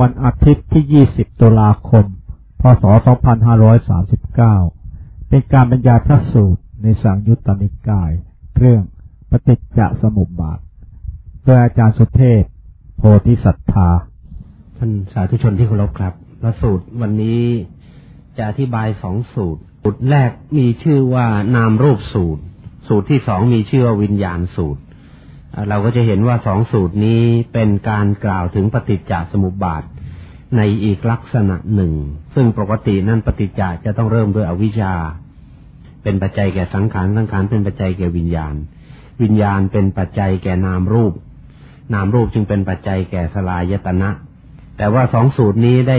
วันอาทิตย์ที่ 20 ตุลาคม พศ 2539 เป็นการบรรยายพระสูตรในสังยุตตนิกาย เรื่องปฏิจจสมุปบาท โดยอาจารย์สุเทพ โพธิสัตธา ท่านสาธุชนที่เคารพครับ พระสูตรวันนี้จะอธิบายสองสูตร สูตรแรกมีชื่อว่านามรูปสูตร สูตรที่สองมีชื่อว่าวิญญาณสูตร เราก็จะเห็นว่าสองสูตรนี้เป็นการกล่าวถึงปฏิจจสมุปบาทในอีกลักษณะหนึ่ง ซึ่งปกตินั่นปฏิจจจะต้องเริ่มด้วยอวิชชา เป็นปัจจัยแก่สังขารสังขารเป็นปัจจัยแก่วิญญาณ วิญญาณเป็นปัจจัยแก่นามรูป นามรูปจึงเป็นปัจจัยแก่สลายตนะ แต่ว่าสองสูตรนี้ได้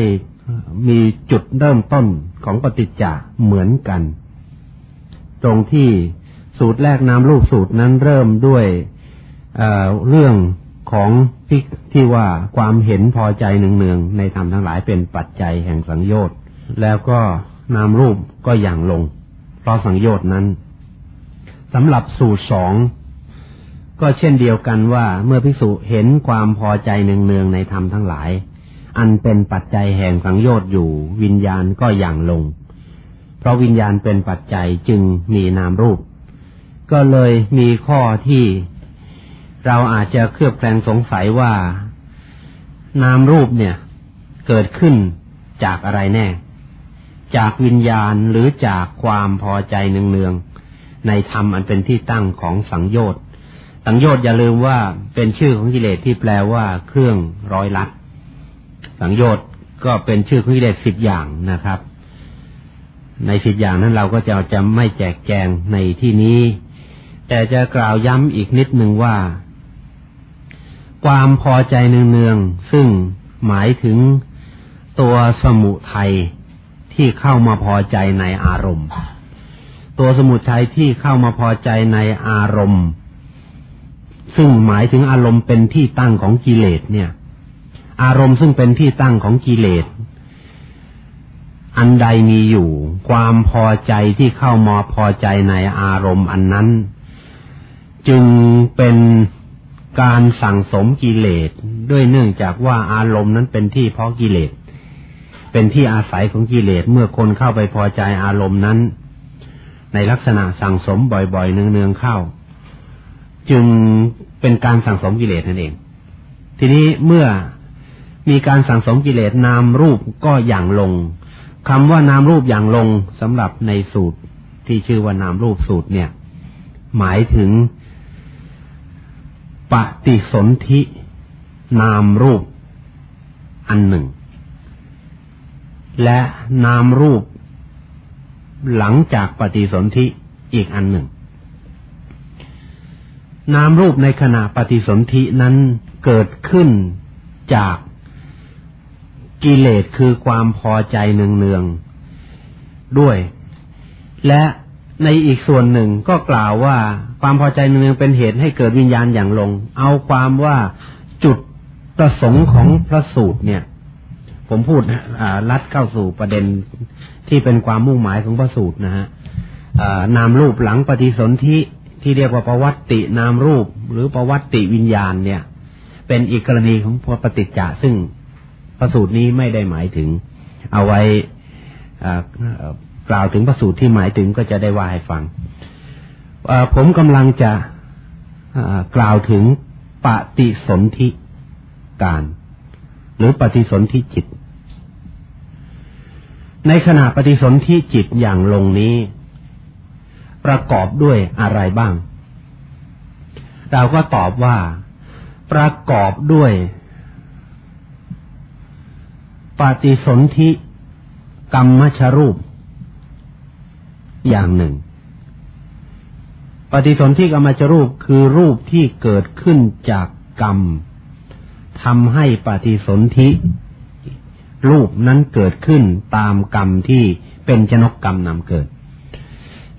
มีจุดเริ่มต้นของปฏิจจ์เหมือนกัน ตรงที่สูตรแรกนามรูปสูตรนั้นเริ่มด้วย เรื่องของที่ที่ว่าความเห็นพอใจหนึ่งๆในธรรมทั้งหลายเป็นปัจจัยแห่งสังโยชน์ แล้วก็นามรูปก็อย่างลง เพราะสังโยชน์นั้นสำหรับสูตรสองก็เช่นเดียวกันว่าเมื่อภิกษุเห็นความพอใจเนืองๆในธรรมทั้งหลาย อันเป็นปัจจัยแห่งสังโยชน์อยู่วิญญาณก็อย่างลง เพราะวิญญาณเป็นปัจจัยจึงมีนามรูป ก็เลยมีข้อที่ เราอาจจะเคลือบแคลงสงสัยว่านามรูปเนี่ย เกิดขึ้นจากอะไรแน่ จากวิญญาณหรือจากความพอใจเนืองๆในธรรมอันเป็นที่ตั้งของสังโยชน์สังโยชน์อย่าลืมว่าเป็นชื่อของกิเลสที่แปลว่าเครื่องร้อยลัดสังโยชน์ก็เป็นชื่อของกิเลสสิบอย่างนะครับ ในสิบอย่างนั้นเราก็จะจะไม่แจกแจงในที่นี้ แต่จะกล่าวย้ำอีกนิดหนึ่งว่า ความพอใจเนืองๆซึ่งหมายถึงตัวสมุทัยที่เข้ามาพอใจในอารมณ์ ตัวสมุทัยที่เข้ามาพอใจในอารมณ์ ซึ่งหมายถึงอารมณ์เป็นที่ตั้งของกิเลสเนี่ย อารมณ์ซึ่งเป็นที่ตั้งของกิเลสอันใดมีอยู่ ความพอใจที่เข้ามาพอใจในอารมณ์อันนั้น จึงเป็น การสั่งสมกิเลสด้วยเนื่องจากว่าอารมณ์นั้นเป็นที่เพาะกิเลส เป็นที่อาศัยของกิเลสเมื่อคนเข้าไปพอใจอารมณ์นั้น ในลักษณะสั่งสมบ่อยๆเนืองๆเข้า จึงเป็นการสั่งสมกิเลสนั่นเอง ทีนี้เมื่อมีการสั่งสมกิเลสนามรูปก็อย่างลงคำว่านามรูปอย่างลงสำหรับในสูตรที่ชื่อว่านามรูปสูตรเนี่ย หมายถึง ปฏิสนธินามรูป อันหนึ่ง และนามรูป หลังจากปฏิสนธิอีกอันหนึ่ง นามรูปในขณะปฏิสนธินั้นเกิดขึ้นจากกิเลสคือความพอใจเนืองๆด้วย และ ในอีกส่วนหนึ่งก็กล่าวว่าความพอใจเนืองเป็นเหตุให้เกิดวิญญาณอย่างลง เอาความว่าจุดประสงค์ของพระสูตรเนี่ย ผมพูดลัดเข้าสู่ประเด็นที่เป็นความมุ่งหมายของพระสูตรนะฮะนามรูปหลังปฏิสนธิที่เรียกว่าประวัตินามรูป หรือประวัติวิญญาณเนี่ย เป็นอีกกรณีของพระปฏิจจะซึ่งประสูตรนี้ไม่ได้หมายถึง เอาไว้ กล่าวถึงประสูตรที่หมายถึงก็จะได้ว่าให้ฟังผมกำลังจะกล่าวถึงปฏิสนธิการ หรือปฏิสนธิจิต ในขณะปฏิสนธิจิตอย่างลงนี้ ประกอบด้วยอะไรบ้าง เราก็ตอบว่าประกอบด้วย ปฏิสนธิกรรมชรูป อย่างหนึ่ง ปฏิสนธิกรรมชรูปคือรูปที่เกิดขึ้นจากกรรมทำให้ปฏิสนธิรูปนั้นเกิดขึ้นตามกรรมที่เป็นชนกกรรมนำเกิด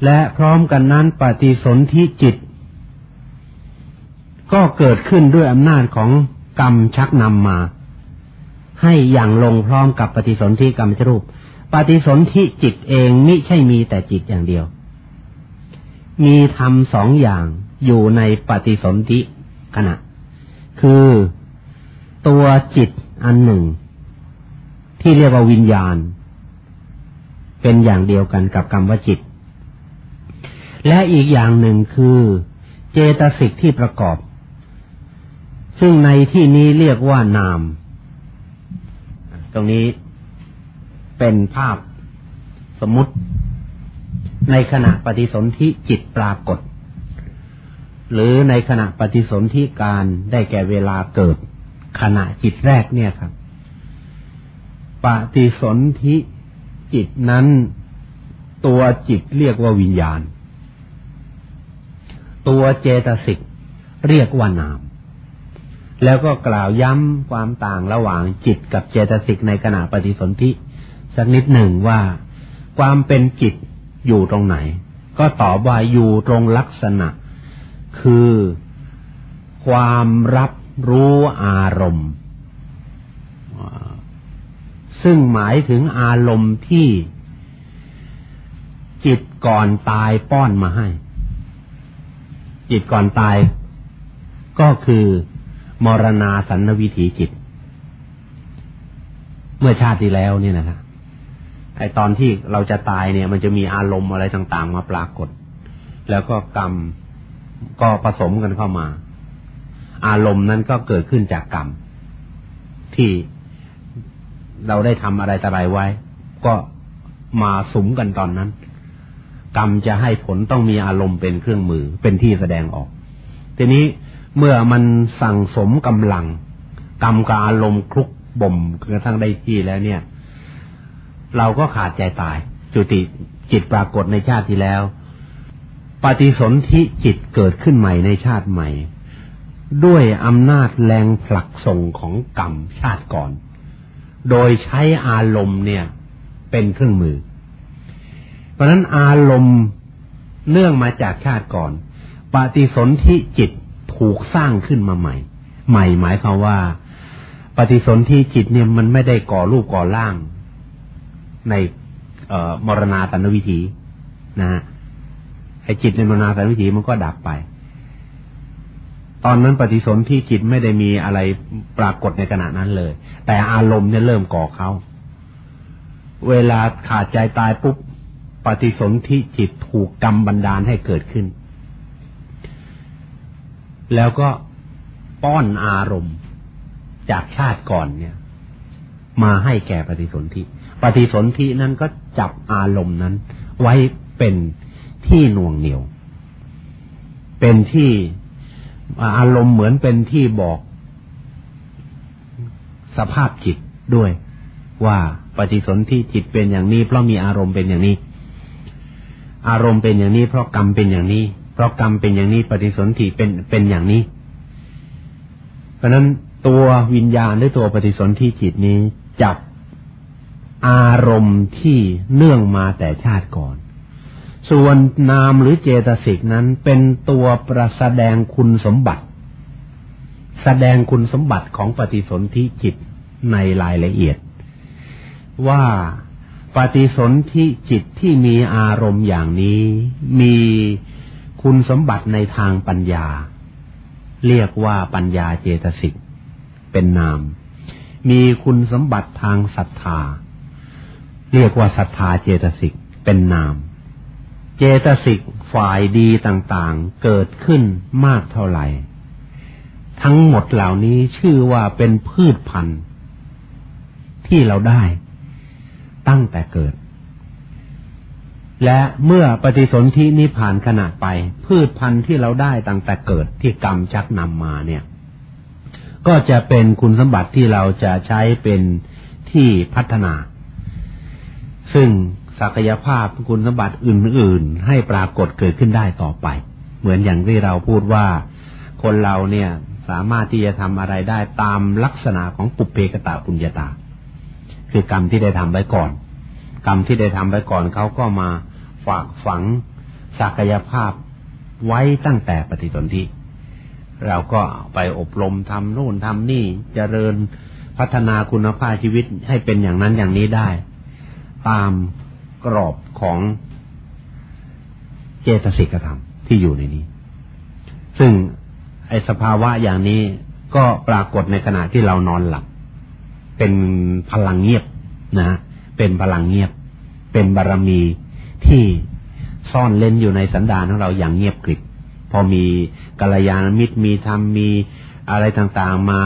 และพร้อมกันนั้นปฏิสนธิจิต ก็เกิดขึ้นด้วยอำนาจของกรรมชักนำมา ให้อย่างลงพร้อมกับปฏิสนธิกรรมจรูป ปฏิสนธิจิตเองมิใช่มีแต่จิตอย่างเดียว มีธรรมสองอย่างอยู่ในปฏิสนธิขณะ คือตัวจิตอันหนึ่ง ที่เรียกว่าวิญญาณ เป็นอย่างเดียวกันกับกรรมวจิต และอีกอย่างหนึ่งคือเจตสิกที่ประกอบ ซึ่งในที่นี้เรียกว่านาม ตรงนี้ เป็นภาพสมมติ ในขณะปฏิสนธิจิตปรากฏ หรือในขณะปฏิสนธิการได้แก่เวลาเกิด ขณะจิตแรกเนี่ยครับ ปฏิสนธิจิตนั้นตัวจิตเรียกว่าวิญญาณ ตัวเจตสิกเรียกว่านาม แล้วก็กล่าวย้ำความต่างระหว่างจิตกับเจตสิกในขณะปฏิสนธิ สักนิดหนึ่งว่า ความเป็นจิตอยู่ตรงไหน ก็ตอบว่าอยู่ตรงลักษณะ คือความรับรู้อารมณ์ ซึ่งหมายถึงอารมณ์ที่จิตก่อนตายป้อนมาให้ จิตก่อนตายก็คือมรณาสันวิถีจิต เมื่อชาติที่แล้วนี่นะครับ ไอตอนที่เราจะตายเนี่ย มันจะมีอารมณ์อะไรต่างๆ มาปรากฏ แล้วก็กรรมก็ผสมกันเข้ามา อารมณ์นั้นก็เกิดขึ้นจากกรรมที่เราได้ทำอะไรต่อะไรไว้ ก็มาสมกันตอนนั้น กรรมจะให้ผลต้องมีอารมณ์เป็นเครื่องมือเป็นที่แสดงออก ทีนี้เมื่อมันสั่งสมกำลัง กรรมกับอารมณ์คลุกบ่มกระทั่งได้ที่แล้วเนี่ย เราก็ขาดใจตาย จุติจิตปรากฏในชาติที่แล้ว ปฏิสนธิจิตเกิดขึ้นใหม่ในชาติใหม่ ด้วยอำนาจแรงผลักส่งของกรรมชาติก่อน โดยใช้อารมณ์เนี่ย เป็นเครื่องมือ เพราะนั้นอารมณ์เนื่องมาจากชาติก่อน ปฏิสนธิจิตถูกสร้างขึ้นมาใหม่ ใหม่หมายความว่า ปฏิสนธิจิตเนี่ยมันไม่ได้ก่อรูปก่อร่าง ในมรณาสันวิถีนะฮะไอ้จิตในมรณาสันวิถีมันก็ดับไป ตอนนั้นปฏิสนธิจิตไม่ได้มีอะไรปรากฏในขณะนั้นเลย แต่อารมณ์เนี่ยเริ่มก่อเขาเวลาขาดใจตายปุ๊บปฏิสนธิจิตถูกกรรมบันดาลให้เกิดขึ้น แล้วก็ป้อนอารมณ์จากชาติก่อนเนี่ย มาให้แก่ปฏิสนธิ ปฏิสนธินั้นก็จับอารมณ์นั้น ไว้เป็นที่น่วงเหนียว เป็นที่อารมณ์เหมือนเป็นที่บอกสภาพจิตด้วยว่าปฏิสนธิจิตเป็นอย่างนี้ เพราะมีอารมณ์เป็นอย่างนี้ อารมณ์เป็นอย่างนี้ เพราะกรรมเป็นอย่างนี้ เพราะกรรมเป็นอย่างนี้ ปฏิสนธิเป็นเป็นอย่างนี้ เพราะนั้นตัววิญญาณหรือตัวปฏิสนธิจิตนี้จับ อารมณ์ที่เนื่องมาแต่ชาติก่อน ส่วนนามหรือเจตสิกนั้นเป็นตัวประแสดงคุณสมบัติ แสดงคุณสมบัติของปฏิสนธิจิตในรายละเอียด ว่าปฏิสนธิจิตที่มีอารมณ์อย่างนี้ มีคุณสมบัติในทางปัญญา เรียกว่าปัญญาเจตสิกเป็นนาม มีคุณสมบัติทางศรัทธา เรียกว่าศรัทธาเจตสิกเป็นนาม เจตสิกฝ่ายดีต่างๆ เกิดขึ้นมากเท่าไหร่ ทั้งหมดเหล่านี้ชื่อว่าเป็นพืชพันธุ์ ที่เราได้ตั้งแต่เกิด และเมื่อปฏิสนธินี้ผ่านขณะไป พืชพันธุ์ที่เราได้ตั้งแต่เกิดที่กรรมชักนำมาเนี่ย ก็จะเป็นคุณสมบัติที่เราจะใช้เป็นที่พัฒนา ซึ่งศักยภาพคุณสมบัติอื่น ๆ ให้ปรากฏเกิดขึ้นได้ต่อไป เหมือนอย่างที่เราพูดว่า คนเราเนี่ยสามารถที่จะทำอะไรได้ตามลักษณะของปุเพกตาปุญญาตา คือกรรมที่ได้ทำไว้ก่อน กรรมที่ได้ทำไว้ก่อนเขาก็มาฝากฝังศักยภาพไว้ตั้งแต่ปฏิสนธิเราก็ไปอบรมทำโน่นทำนี่จเจริญพัฒนาคุณภาพชีวิตให้เป็นอย่างนั้นอย่างนี้ได้ ตามกรอบของเจตสิกธรรมที่อยู่ในนี้ ซึ่งไอสภาวะอย่างนี้ก็ปรากฏในขณะที่เรานอนหลับ เป็นพลังเงียบนะ เป็นพลังเงียบ เป็นบารรมีที่ซ่อนเล่นอยู่ในสันดานของเราอย่างเงียบกริบ พอมีกัลยาณมิตรมีธรรมมีอะไรต่างๆมา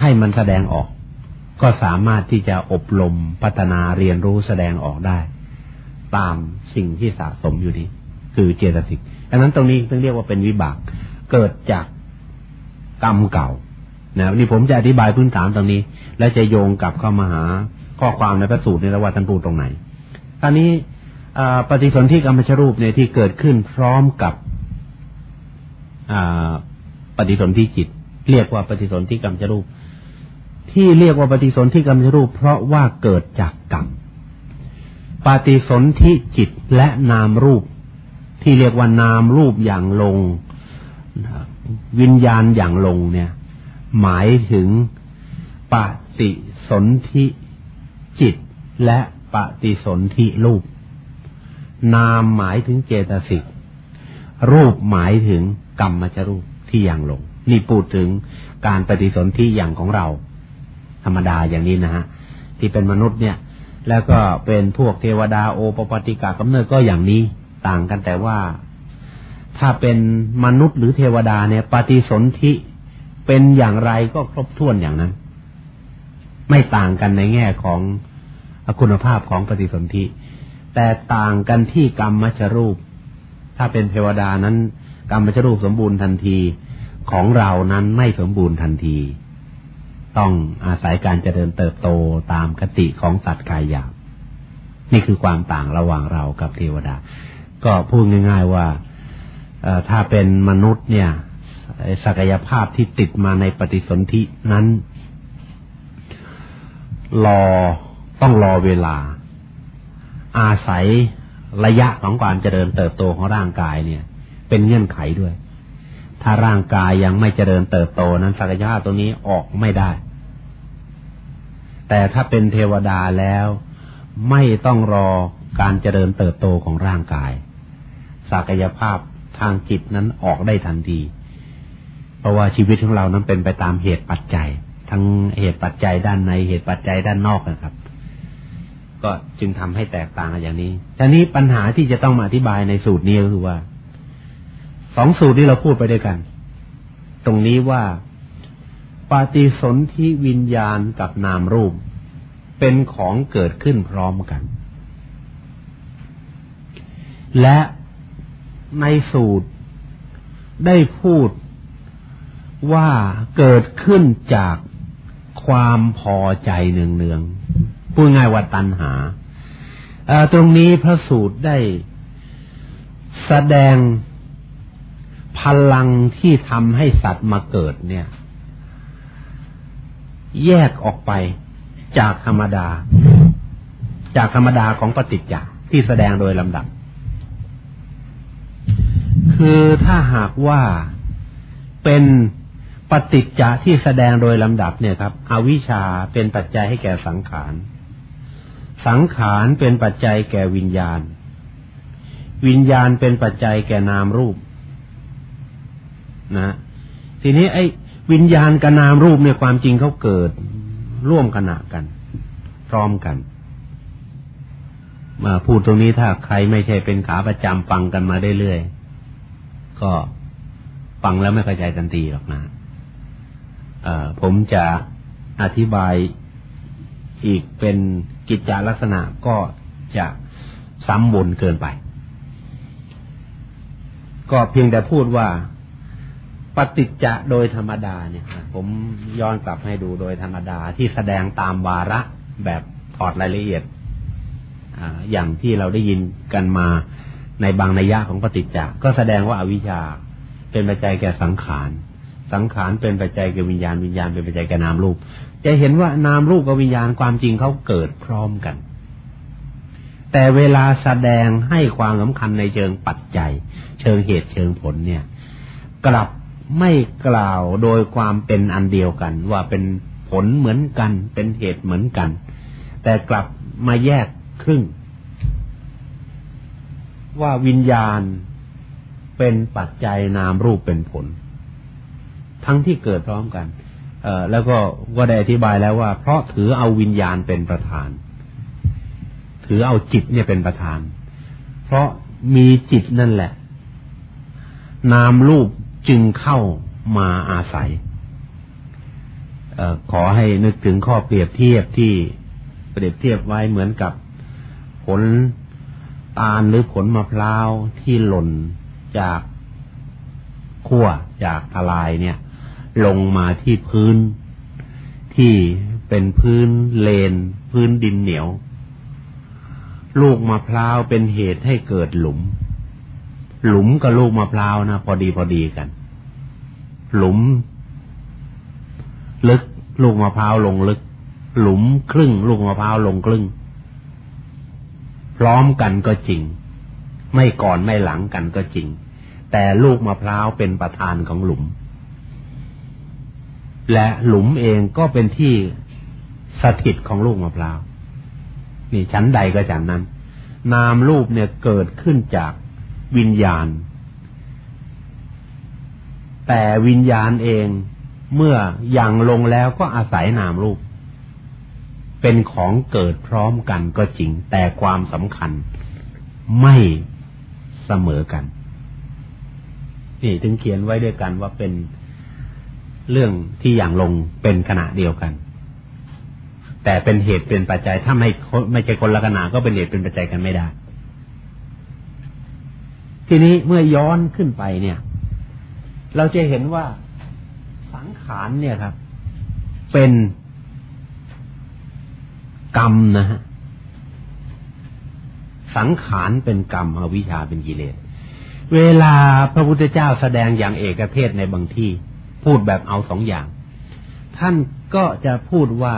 ให้มันแสดงออก ก็สามารถที่จะอบรมพัฒนาเรียนรู้แสดงออกได้ ตามสิ่งที่สะสมอยู่นี้ คือเจตสิกดังนั้นตรงนี้ต้องเรียกว่าเป็นวิบาก เกิดจากกรรมเก่านะนี่ผมจะอธิบายพื้นฐานตรงนี้ และจะโยงกลับเข้ามาหาข้อความในพระสูตรในระว่าท่านพูดตรงไหนตอนนี้ปฏิสนธิกรรมชรูปเนี่ยที่เกิดขึ้นพร้อมกับปฏิสนธิจิต เรียกว่าปฏิสนธิกรรมชรูป ที่เรียกว่าปฏิสนธิกรรมชรูป เพราะว่าเกิดจากกรรมปฏิสนธิจิตและนามรูป ที่เรียกว่านามรูปอย่างลง วิญญาณอย่างลงเนี่ย หมายถึงปฏิสนธิจิตและปฏิสนธิรูป นามหมายถึงเจตสิกรูปหมายถึงกรรมจรูปที่อย่างลง นี่พูดถึงการปฏิสนธิอย่างของเรา ธรรมดาอย่างนี้นะฮะที่เป็นมนุษย์เนี่ย แล้วก็เป็นพวกเทวดาโอปปติกากำเนิดก็อย่างนี้ต่างกันแต่ว่าถ้าเป็นมนุษย์หรือเทวดาเนี่ย ปฏิสนธิเป็นอย่างไรก็ครบถ้วนอย่างนั้น ไม่ต่างกันในแง่ของคุณภาพของปฏิสนธิ แต่ต่างกันที่กรรมมชรูป ถ้าเป็นเทวดานั้น กรรมมชรูปสมบูรณ์ทันทีของเรานั้นไม่สมบูรณ์ทันที ต้องอาศัยการเจริญเติบโตตามคติของสัตว์กายหยาบนี่คือความต่างระหว่างเรากับเทวดา ก็พูดง่าย ๆว่าถ้าเป็นมนุษย์เนี่ย ศักยภาพที่ติดมาในปฏิสนธินั้น รอต้องรอเวลา อาศัยระยะของความเจริญเติบโตของร่างกายเนี่ย เป็นเงื่อนไขด้วย ถ้าร่างกายยังไม่เจริญเติบโตนั้นศักยภาพตรงนี้ออกไม่ได้ แต่ถ้าเป็นเทวดาแล้วไม่ต้องรอการเจริญเติบโตของร่างกาย ศักยภาพทางจิตนั้นออกได้ทันที เพราะว่าชีวิตของเรานั้นเป็นไปตามเหตุปัจจัย ทั้งเหตุปัจจัยด้านในเหตุปัจจัยด้านนอกนะครับ ก็จึงทำให้แตกต่างกันอย่างนี้ทีนี้ปัญหาที่จะต้องมาอธิบายในสูตรนี้ก็คือว่า สองสูตรที่เราพูดไปด้วยกัน ตรงนี้ว่าปฏิสนธิวิญญาณกับนามรูป เป็นของเกิดขึ้นพร้อมกัน และในสูตรได้พูดว่าเกิดขึ้นจากความพอใจเนืองๆพูดง่ายว่าตัณหา ตรงนี้พระสูตรได้แสดง พลังที่ทำให้สัตว์มาเกิดเนี่ย แยกออกไปจากธรรมดา จากธรรมดาของปฏิจจ์ที่แสดงโดยลำดับ คือถ้าหากว่าเป็นปฏิจจะที่แสดงโดยลำดับเนี่ยครับ อวิชชาเป็นปัจจัยให้แก่สังขาร สังขารเป็นปัจจัยแก่วิญญาณ วิญญาณเป็นปัจจัยแก่นามรูป นะทีนี้ไอ้วิญญาณกับนามรูปเนี่ยความจริงเขาเกิดร่วมขณะกัน พร้อมกัน มาพูดตรงนี้ถ้าใครไม่ใช่เป็นขาประจำฟังกันมาเรื่อยๆก็ฟังแล้วไม่เข้าใจทันทีหรอกนะผมจะอธิบายอีกเป็นกิจจลักษณะก็จะซ้ำวนเกินไป ก็เพียงแต่พูดว่า ปฏิจจะโดยธรรมดาเนี่ยผมย้อนกลับให้ดูโดยธรรมดาที่แสดงตามวาระแบบถอดรายละเอียดอย่างที่เราได้ยินกันมาในบางนัยยะของปฏิจจ์ก็แสดงว่าอาวิชชาเป็นปัจจัยแก่สังขาร สังขารเป็นปัจจัยแก่วิญญาณวิญญาณเป็นปัจจัยแก่นามรูป จะเห็นว่านามรูปกับวิญญาณความจริงเขาเกิดพร้อมกัน แต่เวลาแสดงให้ความสำคัญในเชิงปัจจัย เชิงเหตุเชิงผลเนี่ย กลับ ไม่กล่าวโดยความเป็นอันเดียวกัน ว่าเป็นผลเหมือนกัน เป็นเหตุเหมือนกัน แต่กลับมาแยกครึ่ง ว่าวิญญาณเป็นปัจจัยนามรูปเป็นผล ทั้งที่เกิดพร้อมกัน เออแล้วก็ก็ได้อธิบายแล้วว่า เพราะถือเอาวิญญาณเป็นประธาน ถือเอาจิตเนี่ยเป็นประธาน เพราะมีจิตนั่นแหละ นามรูป จึงเข้ามาอาศัยอขอให้นึกถึงข้อเปรียบเทียบที่เปรียบเทียบไว้เหมือนกับผลตาลหรือผลมะพร้าวที่หล่นจากขั้วจากทลายเนี่ย ลงมาที่พื้นที่เป็นพื้นเลน พื้นดินเหนียว ลูกมะพร้าวเป็นเหตุให้เกิดหลุม หลุมกับลูกมะพร้าวนะพอดีพอดีกัน หลุม ลึกลูกมะพร้าวลงลึก หลุมครึ่ง ลูกมะพร้าวลงครึ่ง พร้อมกันก็จริง ไม่ก่อนไม่หลังกันก็จริง แต่ลูกมะพร้าวเป็นประธานของหลุม และหลุมเองก็เป็นที่สถิตของลูกมะพร้าวนี่ชั้นใดก็ชั้นนั้น นามรูปเนี่ยเกิดขึ้นจาก วิญญาณ แต่วิญญาณเองเมื่ออยังลงแล้วก็อาศัยนามรูป เป็นของเกิดพร้อมกันก็จริง แต่ความสำคัญไม่เสมอกัน นี่ถึงเขียนไว้ด้วยกันว่าเป็นเรื่องที่อย่างลงเป็นขณะเดียวกัน แต่เป็นเหตุเป็นปัจจัยถ้าไม่ไม่ใช่คนละขณะก็เป็นเหตุเป็นปัจจัยกันไม่ได้ ทีนี้เมื่อย้อนขึ้นไปเนี่ย เราจะเห็นว่าสังขารเนี่ยครับ เป็นกรรมนะฮะสังขารเป็นกรรมอวิชชาเป็นกิเลส เวลาพระพุทธเจ้าแสดงอย่างเอกเทศในบางที่ พูดแบบเอาสองอย่าง ท่านก็จะพูดว่า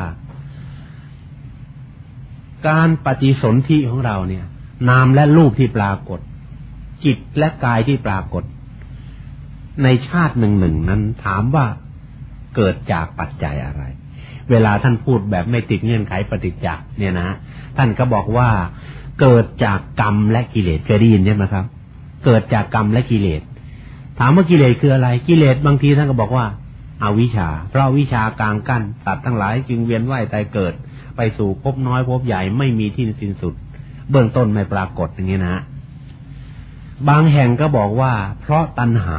การปฏิสนธิของเราเนี่ย นามและรูปที่ปรากฏ จิตและกายที่ปรากฏ ในชาติหนึ่งหนึ่งนั้นถามว่าเกิดจากปัจจัยอะไร เวลาท่านพูดแบบไม่ติดเงื่อนไขปฏิจจ์เนี่ยนะท่านก็บอกว่าเกิดจากกรรมและกิเลสเคยได้ยินใช่ไหมครับ เกิดจากกรรมและกิเลส ถามว่ากิเลสคืออะไร กิเลสบางทีท่านก็บอกว่าอาวิชชา เพราะวิชากลางกั้นตัดทั้งหลายจึงเวียนว่ายตายเกิด ไปสู่ภพน้อยภพใหญ่ไม่มีที่สิ้นสุด เบื้องต้นไม่ปรากฏอย่างนี้นะ บางแห่งก็บอกว่า เพราะตัณหา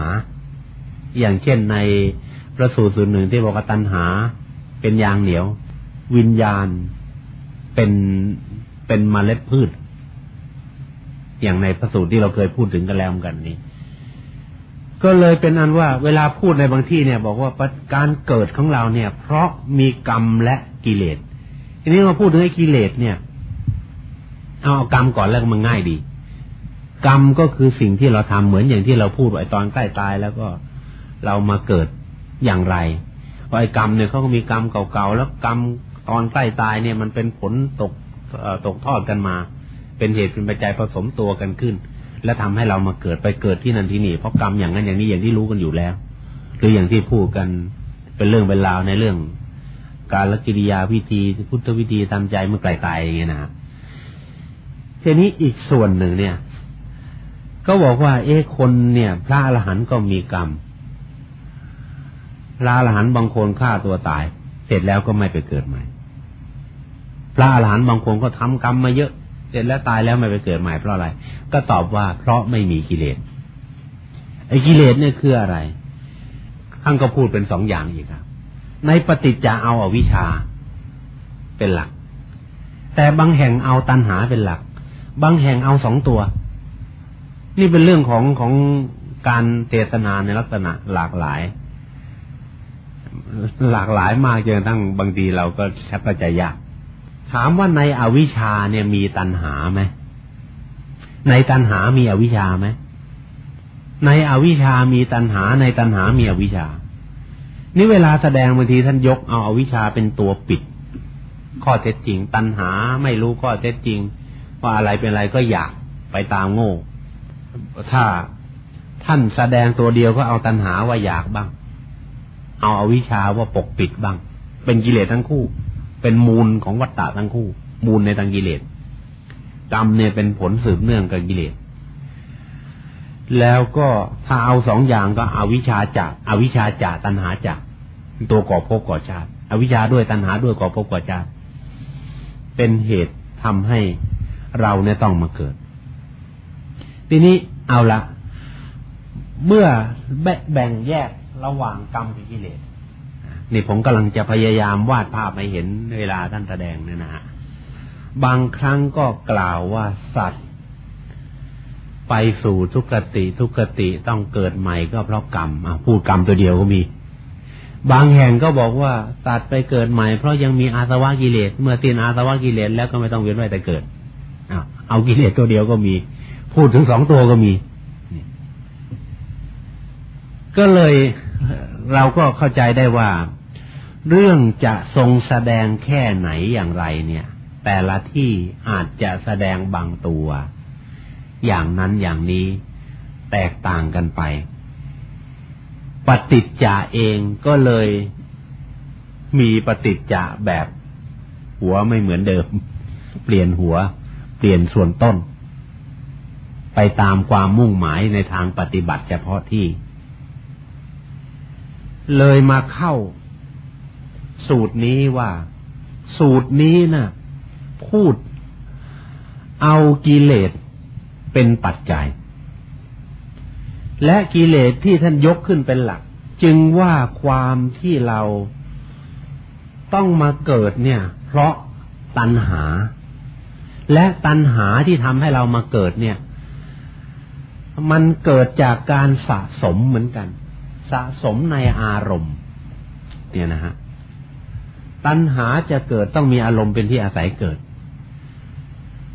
อย่างเช่นในพระสูตรสูตรหนึ่งที่บอกว่าตัณหา เป็นยางเหนียว วิญญาณเป็นเป็นมเมล็ดพืช อย่างในพระสูตรที่เราเคยพูดถึงกันแล้วกันนี้ ก็เลยเป็นอันว่า เวลาพูดในบางที่เนี่ย บอกว่าการเกิดของเราเนี่ย เพราะมีกรรมและกิเลสทีนี้มาพูดถึงไอ้กิเลสเนี่ย เอากรรมก่อนแล้วมันง่ายดี กรรมก็คือสิ่งที่เราทำเหมือนอย่างที่เราพูดไอ้ตอนใกล้ตายแล้วก็เรามาเกิดอย่างไรเพราะไอ้กรรมเนี่ยเขาก็มีกรรมเก่าๆแล้วกรรมตอนใกล้ตายเนี่ยมันเป็นผลตกตกทอดกันมา เป็นเหตุเป็นปัจจัยผสมตัวกันขึ้น และทำให้เรามาเกิดไปเกิดที่นั่นที่นี่เพราะกรรมอย่างนั้นอย่างนี้อย่างที่รู้กันอยู่แล้ว หรืออย่างที่พูดกันเป็นเรื่องเป็นราวในเรื่อง การละกิริยาวิธีพุทธวิธีตามใจเมื่อไกลตายอย่างเงี้ยนะทีนี้อีกส่วนหนึ่งเนี่ย ก็บอกว่า เอ๊คนเนี่ย พระอรหันต์ก็มีกรรมพระอรหันต์บางคนฆ่าตัวตาย เสร็จแล้วก็ไม่ไปเกิดใหม่ พระอรหันต์บางคนก็ทำกรรมมาเยอะ เสร็จแล้วตายแล้วไม่ไปเกิดใหม่เพราะอะไร ก็ตอบว่าเพราะไม่มีกิเลสไอ้กิเลสเนี่ยคืออะไรท่านก็พูดเป็นสองอย่างอีกครับ ในปฏิจจาเอาอาวิชชาเป็นหลัก แต่บางแห่งเอาตัณหาเป็นหลัก บางแห่งเอาสองตัว นี่เป็นเรื่องของของการเทศนาในลักษณะหลากหลาย หลากหลายมากจนทั้งบางทีเราก็ชักก็จะยากถามว่าในอวิชชาเนี่ยมีตัณหาไหมในตัณหามีอวิชชาไหมในอวิชชามีตัณหา ในตัณหามีอวิชชา นี่เวลาแสดงบางทีท่านยกเอาอาวิชชาเป็นตัวปิด ข้อเท็จจริง ตัณหาไม่รู้ข้อเท็จจริง ว่าอะไรเป็นอะไรก็อยากไปตามโง่ ถ้าท่านแสดงตัวเดียวก็เอาตัณหาว่าอยากบ้าง เอาอาวิชาว่าปกปิดบ้าง เป็นกิเลสทั้งคู่ เป็นมูลของวัฏฏะทั้งคู่ มูลในทางกิเลสกรรมเนี่ยเป็นผลสืบเนื่องกับกิเลสแล้วก็ถ้าเอาสองอย่างก็อวิชชาจากอวิชชาจากตัณหาจากตัวก่อภพก่อชาติ อวิชชาด้วยตัณหาด้วยก่อภพก่อชาติ เป็นเหตุทำให้เราเนี่ยต้องมาเกิด ทีนี้เอาละเมื่อแบ่งแยกระหว่างกรรมกับกิเลสนี่ผมกำลังจะพยายามวาดภาพให้เห็นเวลาท่านแสดงเนี่ยนะฮะบางครั้งก็กล่าวว่าสัตว์ ไปสู่ทุกขติทุกขติต้องเกิดใหม่ก็เพราะกรรมพูดกรรมตัวเดียวก็มี บางแห่งก็บอกว่าสัตว์ไปเกิดใหม่ เพราะยังมีอาสวะกิเลส เมื่อสิ้นอาสวะกิเลสแล้วก็ไม่ต้องเวียนว่ายแต่เกิดเอากิเลสตัวเดียวก็มี พูดถึงสองตัวก็มี ก็เลยเราก็เข้าใจได้ว่า เรื่องจะทรงแสดงแค่ไหนอย่างไรเนี่ย แต่ละที่อาจจะแสดงบางตัว อย่างนั้นอย่างนี้แตกต่างกันไป ปฏิจจะเองก็เลยมีปฏิจจะแบบ หัวไม่เหมือนเดิม เปลี่ยนหัว เปลี่ยนส่วนต้น ไปตามความมุ่งหมายในทางปฏิบัติเฉพาะที่ เลยมาเข้า สูตรนี้ว่า สูตรนี้นะ่ะ พูดเอากิเลสเป็นปัจจัย และกิเลสที่ท่านยกขึ้นเป็นหลัก จึงว่าความที่เราต้องมาเกิดเนี่ย เพราะตัณหา และตัณหาที่ทำให้เรามาเกิดเนี่ย มันเกิดจากการสะสมเหมือนกัน สะสมในอารมณ์ เนี่ยนะฮะตัณหาจะเกิดต้องมีอารมณ์เป็นที่อาศัยเกิด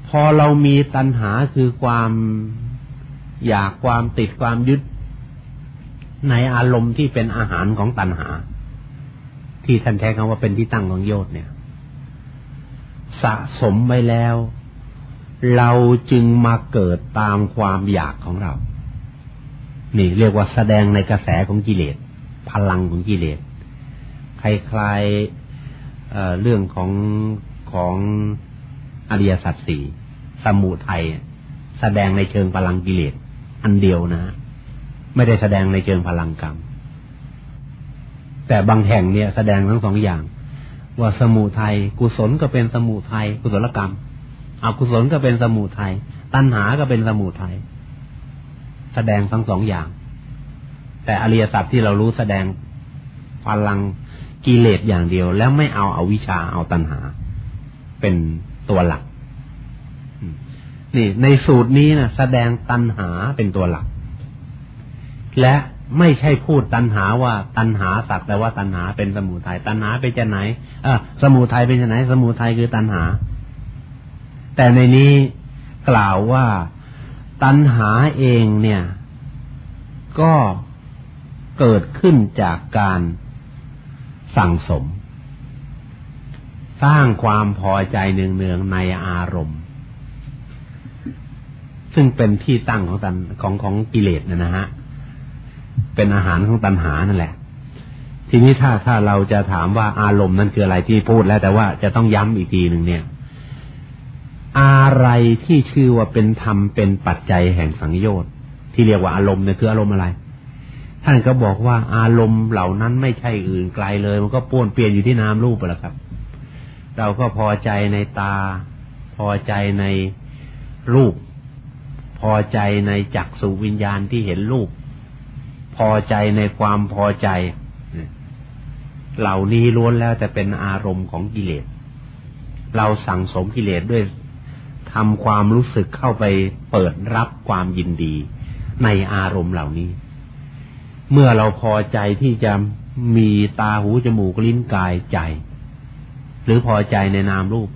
พอเรามีตัณหาคือความอยากความติดความยึด ในอารมณ์ที่เป็นอาหารของตัณหา ที่ท่านแท้คำว่าเป็นที่ตั้งของโยชน์เนี่ย สะสมไว้แล้ว เราจึงมาเกิดตามความอยากของเรา นี่เรียกว่าแสดงในกระแสของกิเลส พลังของกิเลส คล้ายๆเรื่องของของอริยสัจสี่สมุทัยแสดงในเชิงพลังกิเลส อันเดียวนะ ไม่ได้แสดงในเชิงพลังกรรม แต่บางแห่งเนี่ยแสดงทั้งสองอย่าง ว่าสมุทัยกุศลก็เป็นสมุทัยกุศลกรรม อกุศลก็เป็นสมุทัยตัณหาก็เป็นสมุทัยแสดงทั้งสองอย่าง แต่อริยสัจที่เรารู้แสดงพลังกิเลสอย่างเดียว แล้วไม่เอาเอาวิชาเอาตัณหา เป็นตัวหลักนี่ ในสูตรนี้นะแสดงตัณหาเป็นตัวหลัก และไม่ใช่พูดตัณหาว่าตัณหาสักแต่ว่าตัณหาเป็นสมุทัยตัณหาเป็นจะไหนเออสมุทัยเป็นจะไหน สมุทัยคือตัณหา แต่ในนี้กล่าวว่าตัณหาเองเนี่ย ก็เกิดขึ้นจากการสั่งสม สร้างความพอใจเนืองๆในอารมณ์ ซึ่งเป็นที่ตั้งของตันของของกิเลสนะฮะ เป็นอาหารของตัณหานั่นแหละ ทีนี้ถ้าถ้าเราจะถามว่าอารมณ์นั้นคืออะไรที่พูดแล้ว แต่ว่าจะต้องย้ำอีกทีหนึ่งเนี่ย อะไรที่ชื่อว่าเป็นธรรมเป็นปัจจัยแห่งสังโยชน์ที่เรียกว่าอารมณ์เนี่ยคืออารมณ์อะไร ท่านก็บอกว่าอารมณ์เหล่านั้นไม่ใช่อื่นไกลเลย มันก็ป้วนเปลี่ยนอยู่ที่นามรูปไปแหละครับ เราก็พอใจในตา พอใจในรูป พอใจในจักสุวิญญาณที่เห็นรูป พอใจในความพอใจ เหล่านี้ล้วนแล้วแต่เป็นอารมณ์ของกิเลสเราสั่งสมกิเลสด้วย ทำความรู้สึกเข้าไปเปิดรับความยินดีในอารมณ์เหล่านี้ เมื่อเราพอใจที่จะมีตาหูจมูกลิ้นกายใจ หรือพอใจในนามรูป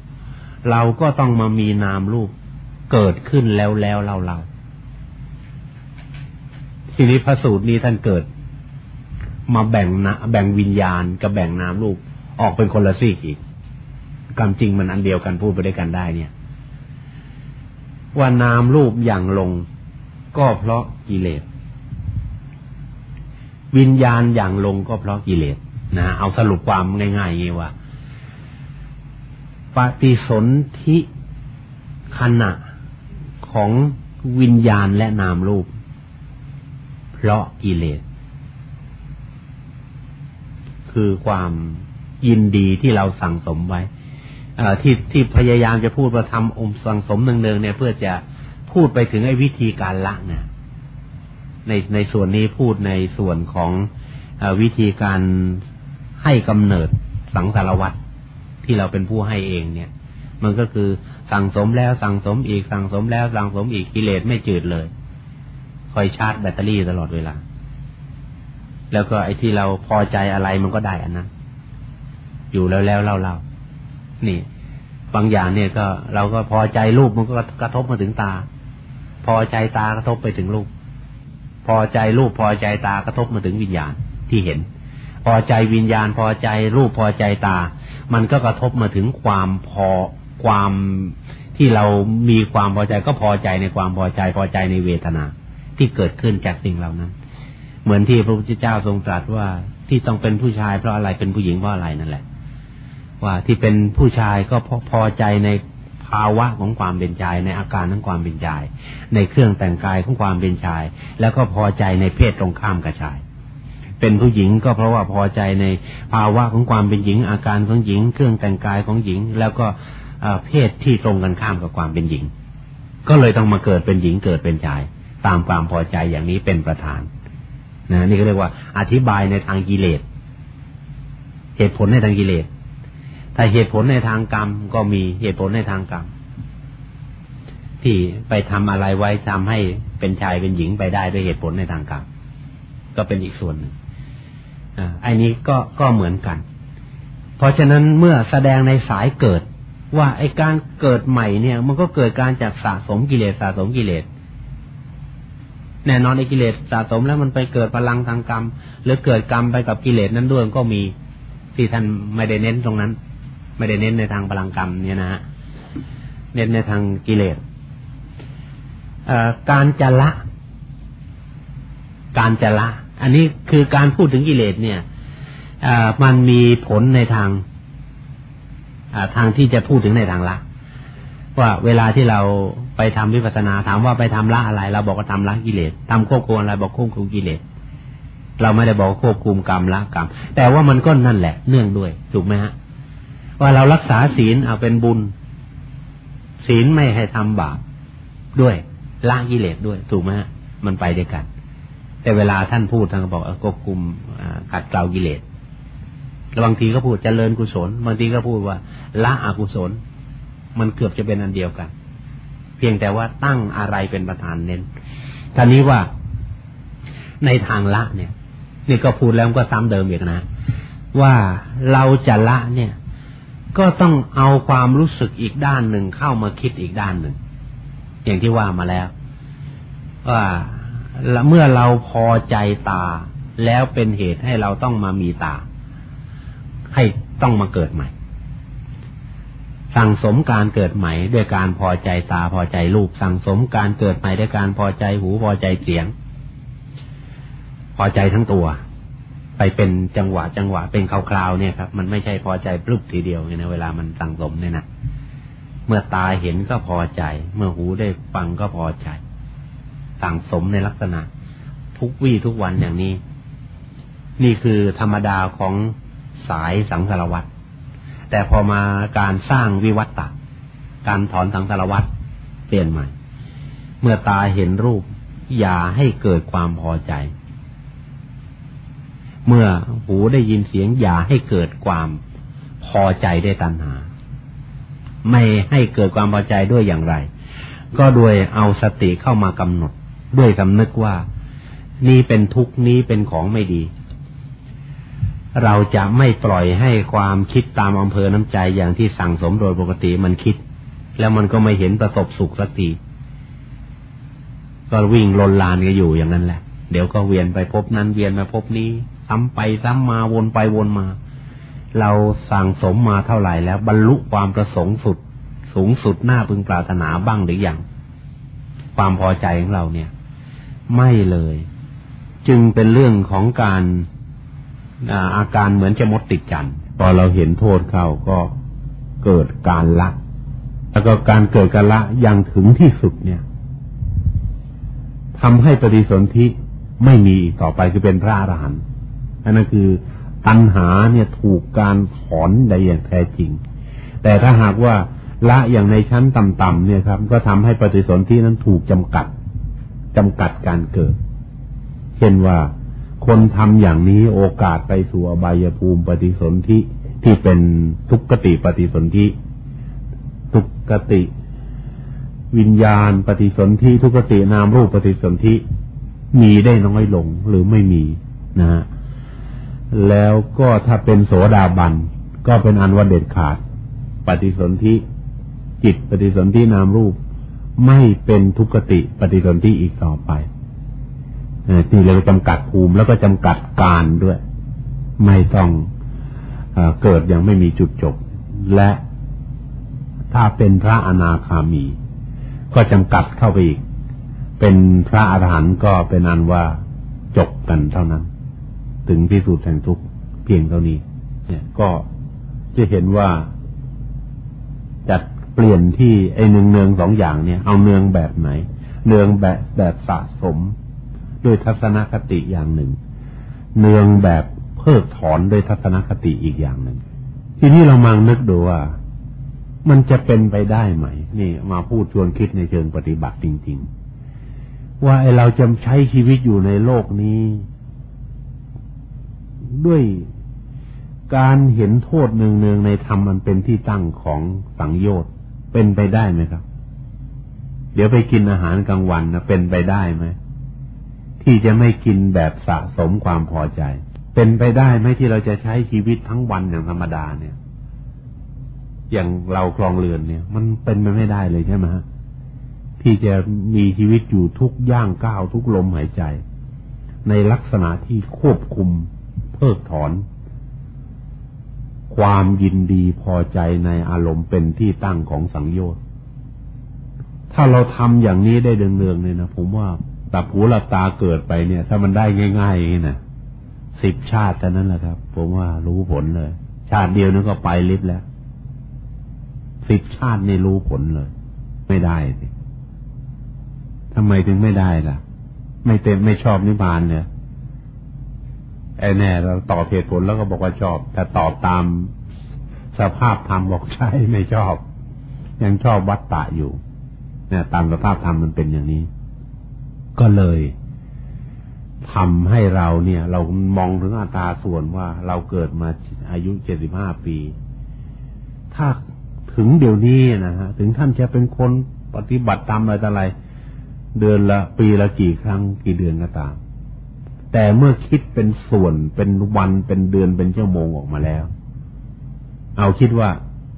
เราก็ต้องมามีนามรูปเกิดขึ้นแล้วแล้วเราเราทีนี้พระสูตรนี้ท่านเกิด มาแบ่งนะแบ่งวิญญาณกับแบ่งนามรูปออกเป็นคนละซีกอีกกรรมจริงมันอันเดียวกันพูดไปด้วยกันได้เนี่ย ว่านามรูปอย่างลง ก็เพราะกิเลส วิญญาณอย่างลงก็เพราะกิเลสนะเอาสรุปความง่ายๆอย่างนี้ว่าปฏิสนธิขณะของวิญญาณและนามรูป เพราะกิเลส คือความยินดีที่เราสั่งสมไว้ ที่ที่พยายามจะพูดว่าทำอมสังสมเนืองๆเนี่ย เพื่อจะพูดไปถึงไอ้วิธีการละเนี่ยในในส่วนนี้พูดในส่วนของอวิธีการให้กำเนิดสังสารวัตรที่เราเป็นผู้ให้เองเนี่ย มันก็คือสั่งสมแล้วสั่งสมอีกสั่งสมแล้วสั่งสมอีกกิเลสไม่จืดเลย คอยชาร์จแบตเตอรี่ตลอดเวลา แล้วก็ไอ้ที่เราพอใจอะไรมันก็ได้อันนั้นอยู่แล้วแล้วเล่าเล่า นี่ บางอย่างเนี่ยก็เราก็พอใจรูปมันก็กระทบมาถึงตา พอใจตากระทบไปถึงรูป พอใจรูปพอใจตากระทบมาถึงวิญญาณที่เห็น พอใจวิญญาณพอใจรูปพอใจตา มันก็กระทบมาถึงความพอความที่เรามีความพอใจก็พอใจในความพอใจพอใจในเวทนา ที่เกิดขึ้นจากสิ่งเหล่านั้น เหมือนที่พระพุทธเจ้าทรงตรัสว่าที่ต้องเป็นผู้ชายเพราะอะไรเป็นผู้หญิงเพราะอะไรนั่นแหละ ว่าที่เป็นผู้ชายก็พอใจในภาวะของความเป็นชาย ในอาการของความเป็นชาย ในเครื่องแต่งกายของความเป็นชาย แล้วก็พอใจในเพศตรงข้ามกับชาย เป็นผู้หญิงก็เพราะว่าพอใจในภาวะของความเป็นหญิง อาการของหญิง เครื่องแต่งกายของหญิง แล้วก็เพศที่ตรงกันข้ามกับความเป็นหญิง ก็เลยต้องมาเกิดเป็นหญิงเกิดเป็นชาย ตามความพอใจอย่างนี้เป็นประธานนะนี่ก็เรียกว่าอธิบายในทางกิเลสเหตุผลในทางกิเลส ถ้าเหตุผลในทางกรรมก็มีเหตุผลในทางกรรม ที่ไปทำอะไรไว้ทำให้เป็นชายเป็นหญิงไปได้ด้วยเหตุผลในทางกรรมก็เป็นอีกส่วนหนึ่งอันนี้ก็ก็เหมือนกัน เพราะฉะนั้นเมื่อแสดงในสายเกิด ว่าไอ้การเกิดใหม่เนี่ย มันก็เกิดการจากสะสมกิเลสสะสมกิเลสแน่นอนไอ้กิเลสสะสมแล้วมันไปเกิดพลังทางกรรม หรือเกิดกรรมไปกับกิเลสนั้นด้วยก็มีที่ท่านไม่ได้เน้นตรงนั้น ไม่ได้เน้นในทางพลังกรรมเนี่ยนะฮะเน้นในทางกิเลสการจะละ การจะละ อันนี้คือการพูดถึงกิเลสเนี่ยมันมีผลในทางทางที่จะพูดถึงในทางละ ว่าเวลาที่เราไปทำวิปัสนาถามว่าไปทำละอะไร เราบอกว่าทำละกิเลสทำควบคุมอะไรบอกควบคุมกิเลสเราไม่ได้บอกควบคุมกรรมละกรรมแต่ว่ามันก็นั่นแหละ เนื่องด้วยถูกไหมฮะ ว่าเรารักษาศีลเอาเป็นบุญ ศีลไม่ให้ทำบาปด้วยละกิเลสด้วยถูกไหมฮะมันไปด้วยกัน แต่เวลาท่านพูดท่านก็บอกควบคุมกัดเกลากิเลสแล้วบางทีก็พูดเจริญกุศล บางทีก็พูดว่า ละอกุศล มันเกือบจะเป็นอันเดียวกัน เพียงแต่ว่าตั้งอะไรเป็นประธานเน้นท่านี้ว่าในทางละเนี่ย นี่ก็พูดแล้วก็ซ้ำเดิมอีกนะ ว่าเราจะละเนี่ย ก็ต้องเอาความรู้สึกอีกด้านหนึ่งเข้ามาคิดอีกด้านหนึ่ง อย่างที่ว่ามาแล้วว่าเมื่อเราพอใจตาแล้วเป็นเหตุให้เราต้องมามีตา ให้ต้องมาเกิดใหม่ สั่งสมการเกิดใหม่ด้วยการพอใจตาพอใจรูป สั่งสมการเกิดใหม่ด้วยการพอใจหูพอใจเสียง พอใจทั้งตัว ไปเป็นจังหวะจังหวะเป็นคราวๆเนี่ยครับ มันไม่ใช่พอใจปลุกทีเดียวเนี่ยเวลามันสั่งสมเนี่ยนะเมื่อตาเห็นก็พอใจ เมื่อหูได้ฟังก็พอใจ สั่งสมในลักษณะ ทุกวี่ทุกวันอย่างนี้ นี่คือธรรมดาของสายสังสารวัตรแต่พอมาการสร้างวิวัตตะการถอนสังสารวัตเปลี่ยนใหม่ เมื่อตาเห็นรูป อย่าให้เกิดความพอใจ เมื่อหูได้ยินเสียงอย่าให้เกิดความพอใจได้ตัณหา ไม่ให้เกิดความพอใจด้วยอย่างไร ก็โดยเอาสติเข้ามากำหนด ด้วยสำนึกว่า นี่เป็นทุกนี้เป็นของไม่ดี เราจะไม่ปล่อยให้ความคิดตามอำเภอน้ำใจอย่างที่สั่งสมโดยปกติมันคิด แล้วมันก็ไม่เห็นประสบสุขสักทีก็วิ่งลนลานกันอยู่อย่างนั้นแหละ เดี๋ยวก็เวียนไปพบนั้นเวียนมาพบนี้ ซ้ำไปซ้ำมาวนไปวนมา เราสั่งสมมาเท่าไหร่แล้ว บรรลุความประสงค์สุด สูงสุดหน้าพึงปรารถนาบ้างหรืออยังความพอใจของเราเนี่ย ไม่เลย จึงเป็นเรื่องของการอาการเหมือนจะมดติดจันพอเราเห็นโทษเข้าก็เกิดการละ แล้วก็การเกิดการละอย่างถึงที่สุดเนี่ยทำให้ปฏิสนธิไม่มีต่อไปคือเป็นพระอรหันต์ นนั้นคือตัณหาเนี่ยถูกการถอนได้อย่างแท้จริง แต่ถ้าหากว่าละอย่างในชั้นต่ำๆเนี่ยครับ ก็ทำให้ปฏิสนธินั้นถูกจำกัดจำกัดการเกิด เช่นว่าคนทำอย่างนี้โอกาสไปสู่อบายภูมิปฏิสนธิที่เป็นทุกขติปฏิสนธิทุกขติ วิญญาณปฏิสนธิทุกขตินามรูปปฏิสนธิมีได้น้อยลงหรือไม่มีนะฮะ แล้วก็ถ้าเป็นโสดาบัน ก็เป็นอันว่าเด็ดขาด ปฏิสนธิจิตปฏิสนธินามรูป ไม่เป็นทุกติปฏิสนธิอีกต่อไปนี่เลยจำกัดภูมิแล้วก็จำกัดการด้วย ไม่ต้องเอเกิดยังไม่มีจุดจบ และถ้าเป็นพระอนาคามี ก็จำกัดเข้าไปอีก เป็นพระอรหันต์ก็เป็นอันว่าจบกันเท่านั้น ถึงที่สุดแห่งทุกเพียงเท่านี้ เนี่ย ก็จะเห็นว่าจัดเปลี่ยนที่ไอ้เนืองเนืองสองอย่างเนี่ย เอาเนืองแบบไหน เนืองแบบแบบสะสม ด้วยทัศนคติอย่างหนึ่ง เนืองแบบเพิกถอนด้วยทัศนคติอีกอย่างหนึ่ง ทีนี้เรามานึกดูว่า มันจะเป็นไปได้ไหม นี่มาพูดชวนคิดในเชิงปฏิบัติจริง ๆ ว่าไอเราจะใช้ชีวิตอยู่ในโลกนี้ ด้วยการเห็นโทษเนืองๆในธรรมมันเป็นที่ตั้งของสังโยชน์เป็นไปได้ไหมครับ เดี๋ยวไปกินอาหารกลางวันนะเป็นไปได้ไหมที่จะไม่กินแบบสะสมความพอใจ เป็นไปได้ไหมที่เราจะใช้ชีวิตทั้งวันอย่างธรรมดาเนี่ย อย่างเราคลองเรือนเนี่ย มันเป็นไปไม่ได้เลยใช่ไหมฮะที่จะมีชีวิตอยู่ทุกย่างก้าวทุกลมหายใจ ในลักษณะที่ควบคุม พิกถอน ความยินดีพอใจในอารมณ์เป็นที่ตั้งของสังโยชน์ ถ้าเราทำอย่างนี้ได้เดืองๆเลยนะผมว่าตับหูหลับตาเกิดไปเนี่ย ถ้ามันได้ง่ายๆอย่างนี้นะสิบชาติเท่านั้นแหละครับ ผมว่ารู้ผลเลย ชาติเดียวนึงก็ไปลิฟแล้วสิบชาตินี่รู้ผลเลย ไม่ได้สิทำไมถึงไม่ได้ล่ะ ไม่เต็มไม่ชอบนิพพานเนี่ย ไอ้แน่เราตอบเหตุผลแล้วก็บอกว่าชอบ แต่ตอบตามสภาพธรรมบอกใช่ไม่ชอบ ยังชอบวัตตะอยู่เนี่ยตามสภาพธรรมมันเป็นอย่างนี้ ก็เลยทำให้เราเนี่ย เรามองถึงอัตราส่วนว่าเราเกิดมาอายุเจ็ดสิบห้าปี ถ้าถึงเดี๋ยวนี้นะฮะ ถึงท่านจะเป็นคนปฏิบัติตามอะไรต่ออะไร เดือนละปีละกี่ครั้งกี่เดือนก็ตาม แต่เมื่อคิดเป็นส่วนเป็นวันเป็นเดือนเป็นชั่วโมงออกมาแล้ว เอาคิดว่า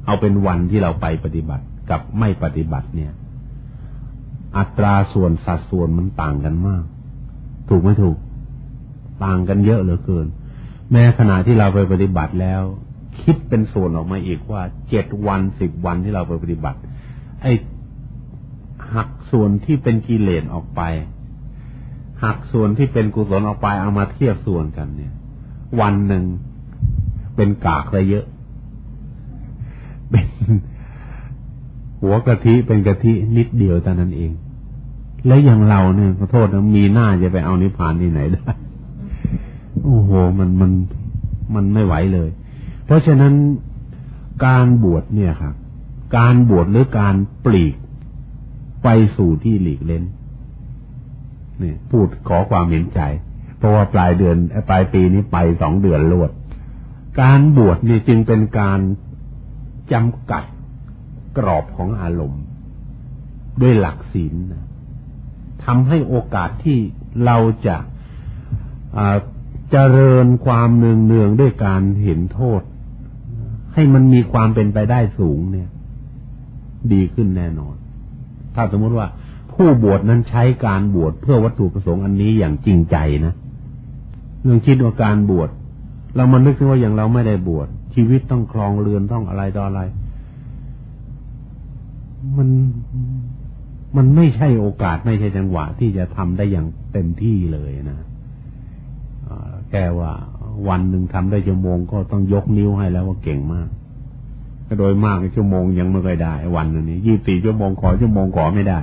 เอาเป็นวันที่เราไปปฏิบัติกับไม่ปฏิบัติเนี่ย อัตราส่วนสัดส่วนมันต่างกันมาก ถูกไม่ถูก ต่างกันเยอะเหลือเกิน แม้ขณะที่เราไปปฏิบัติแล้ว คิดเป็นส่วนออกมาอีกว่าเจ็ดวันสิบวันที่เราไปปฏิบัติ ไอ้หักส่วนที่เป็นกิเลสออกไป หักส่วนที่เป็นกุศลออกไปเอามาเทียบส่วนกัน เนี่ย วันหนึ่งเป็นกากเลยเยอะ เป็นหัวกะทิเป็นกะทินิดเดียวแต่นั้นเอง แล้วอย่างเราเนี่ยขอโทษนะมีหน้าจะไปเอานิพพานที่ไหนได้โอ้โห มันมันมันไม่ไหวเลย เพราะฉะนั้นการบวชเนี่ยครับการบวชหรือการปลีกไปสู่ที่หลีกเล่น นี่พูดขอความเห็นใจ เพราะว่าปลายเดือนปลายปีนี้ไปสองเดือนรวด การบวชนี่จึงเป็นการจำกัดกรอบของอารมณ์ ด้วยหลักศีลทำให้โอกาสที่เราจะเจริญความเนืองเนืองด้วยการเห็นโทษ ให้มันมีความเป็นไปได้สูงเนี่ย ดีขึ้นแน่นอน ถ้าสมมติว่า ผู้บวชนั้นใช้การบวชเพื่อวัตถุประสงค์อันนี้อย่างจริงใจนะเรื่องคิดว่าการบวชเรามันนึกถึงว่าอย่างเราไม่ได้บวชชีวิตต้องคลองเรือนต้องอะไรต่ออะไร มันมันไม่ใช่โอกาสไม่ใช่จังหวะที่จะทำได้อย่างเต็มที่เลยนะแค่ว่าวันหนึ่งทำได้ชั่วโมงก็ต้องยกนิ้วให้แล้วว่าเก่งมากก็โดยมากชั่วโมงยังไม่เคยได้ วันนี้ยี่สี่ชั่วโมงขอชั่วโมงขอไม่ได้